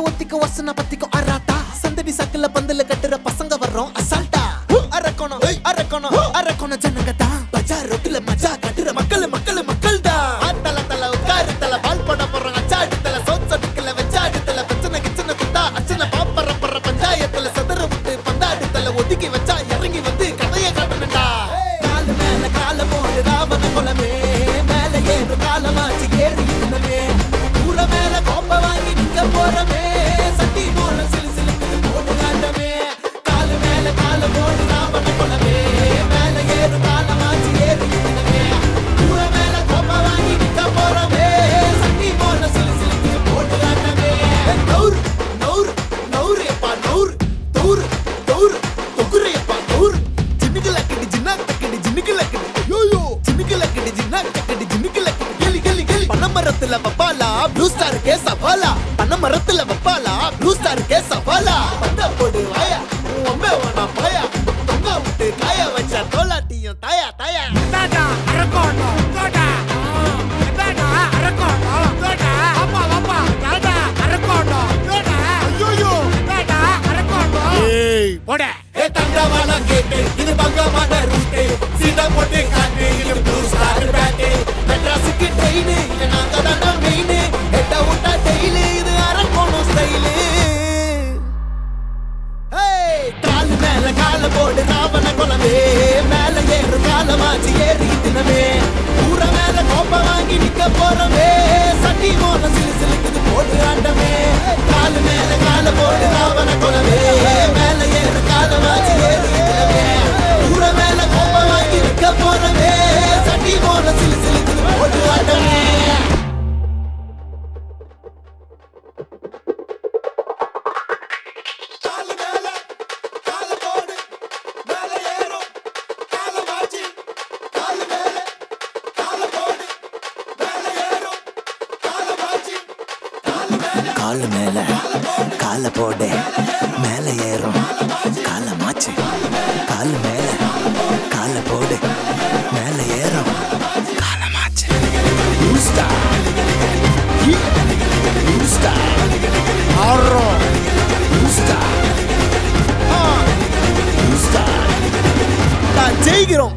ஒத்திக்கு ஒத்திக்கு ஒசன பத்திக்கு அராட்டா சந்தடி சாக்குல பந்தல கட்டுற பசங்க வர்றோம். அசால்ட்டா. அரக்கணும் அரக்கணும் அரக்கணும் ஜனங்கதா பஜார் ரோட்டுல ப்ளூ ஸ்டாருக்கே சவாலா? பண்ண மரத்துல வப்பாலா ப்ளூ ஸ்டாருக்கே சவாலா? வந்த போடு வாயா. ஒம்பே வேணா பாயா. தொங்க விட்டு காய வச்ச தோலாட்டியும் தாயா தாயா. தாத்தா அரக்கோட்டம் தோட்டா தாத்தா அரக்கோட்டம் தோட்டா அப்பா அப்பா தாத்தா அரக்கோட்டம் தோட்டா ஐயோ தாத்தா அரக்கோட்டம் ஏய். போட. ஏ தங்கமான கேட்டு இது பங்கமான ரூட்டு சிதம்பரம் கால மேல கால போட மேல ஏறும். காலமாச்சு கால மேல கால போட மேல ஏறும். காலமாச்சு ஆடுறோம் ஜெயிக்கிறோம்.